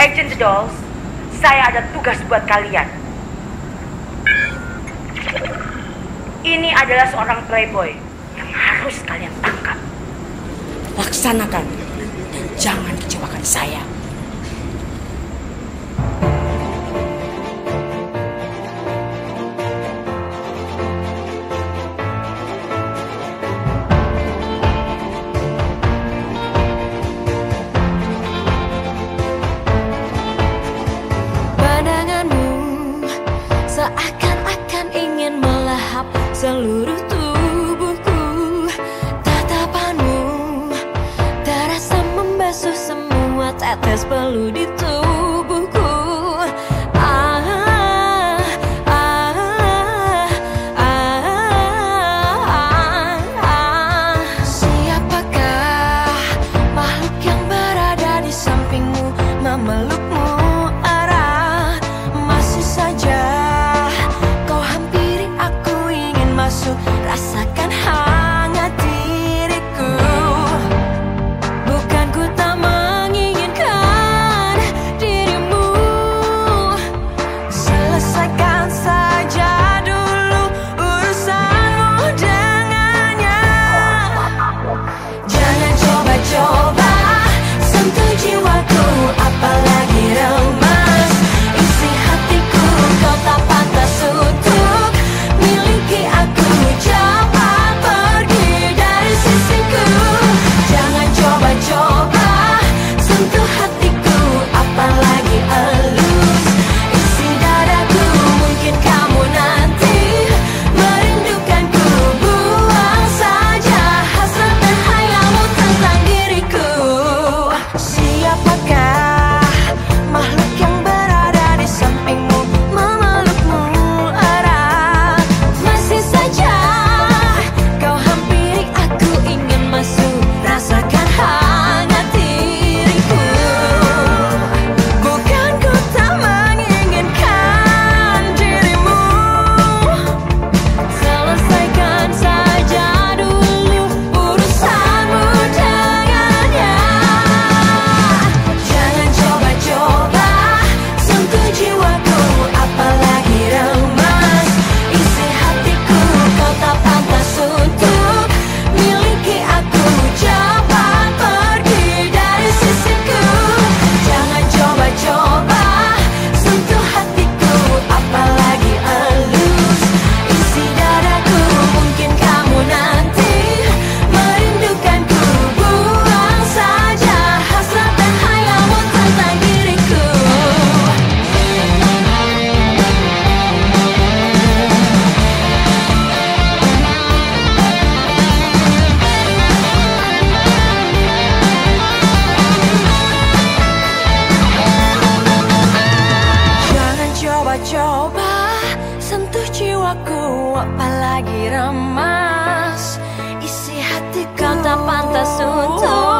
Agent The Dolls, saya ada tugas buat kalian. Ini adalah seorang playboy yang harus kalian tangkap. Laksanakan dan jangan kecewakan saya. seluruh tubuhku. Tatapanmu Terasa membasuh semua tetes peludi lagi remas. Isi hati kau tak pantas untuk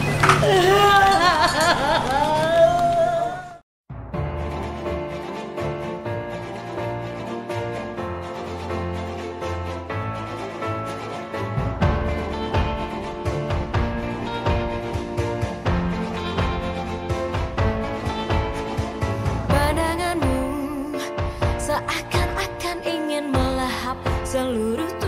Saluro